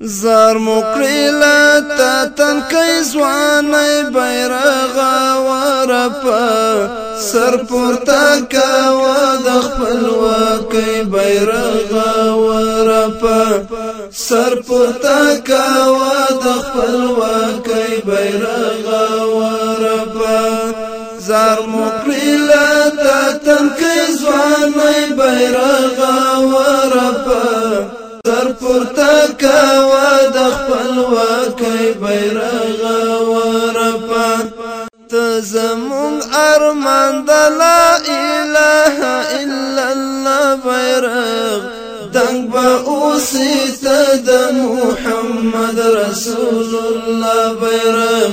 زار مکړی لا تا تن کای ځواني بیرغ ورپا سر پورته کا و د خپل وکي بیرغ ورپا سر پورته کا و د خپل وکي بیرغ ورپا زار مکړی لا تا تن کای ځواني بیرغ ورپا سر پورته کا بیرغ ورپات زمون ارمان د لا اله الا الله بیرغ دنګ به اوسې ته د محمد رسول الله بیرغ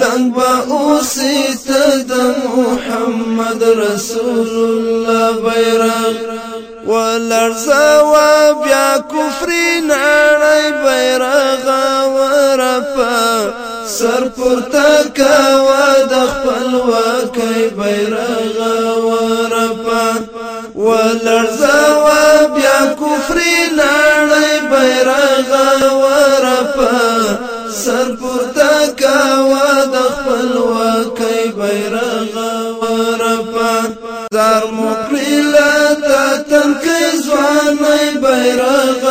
دنګ به اوسې ته د محمد رسول الله بیرغ ولرزه بیا کفر نه بیرغ ور په سر پورته کاوه د خپل وکي بیرغ ورپا ولرځوا بیا کفر لړۍ بیرغ ورپا سر پورته کاوه د خپل وکي بیرغ ورپا زار مو کړل ته تنکې ځواني بیرغ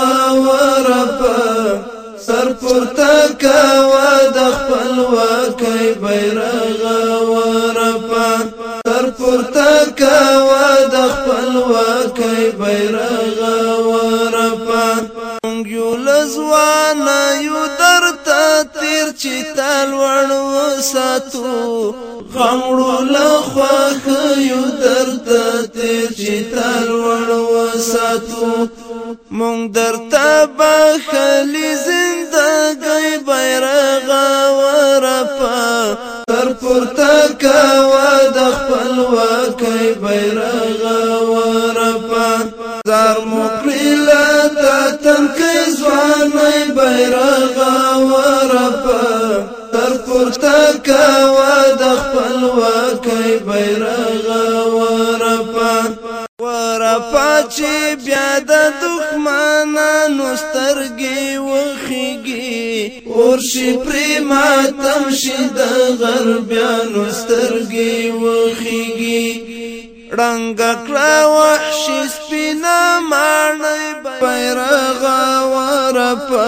پورته کاوه د خپل واکۍ بیرغ ورپا تر پورته کاوه د خپل واکۍ بیرغ ورپا مونږ یو لزوان یو درته تیر چې تل وړو ساتو غمړو لخواخ یو درته تیر چې تل وړو ساتو مونږ درته بخلی زندگی لګي بیرغ ورپا تر پورته کاوه د خپل وکي بیرغ ورپا زار مقرل ته تنکي ځواني بیرغ ورپا تر پورته کاوه د خپل وکي بیرغ ورپا ورپا چې بیا د دښمنانو سترګې وغ ورشي پریما تمشي د غربيانو سترګي وخيږي رنگ کرا وحشي سپینا مانای بیرغ ورپا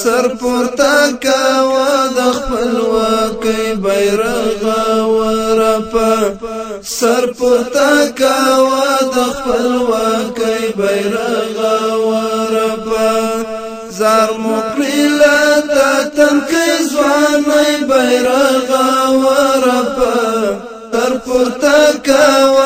سر پورته کاوه د خپلواکۍ بیرغ ورپه سر پورته کاوه د خپلواکۍ بیرغ ورپه زار مقلیل تا تنکی زوانی بیرغا ورپا تر پورتا کوا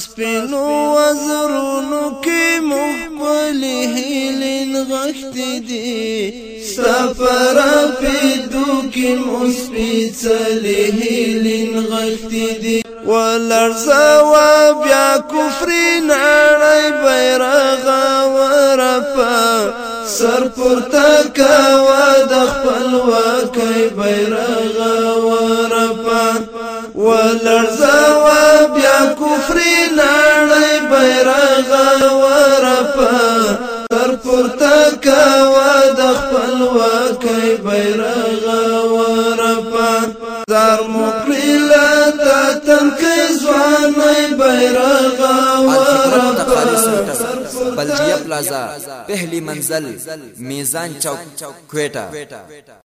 سپینو وزرونو کې مخبل هیلین غښت دي سفر پیدو کې مسپیڅل هیلین غښت دي ولرزوا بیا کفر نړۍ بیرغ ورپا سر پورته کا ودا بیرغ ورپار زار مقریلا تا تنکی زوانی بیرغ ورپار بلدیه پلازا پهلی منزل میزان چوک کوئټه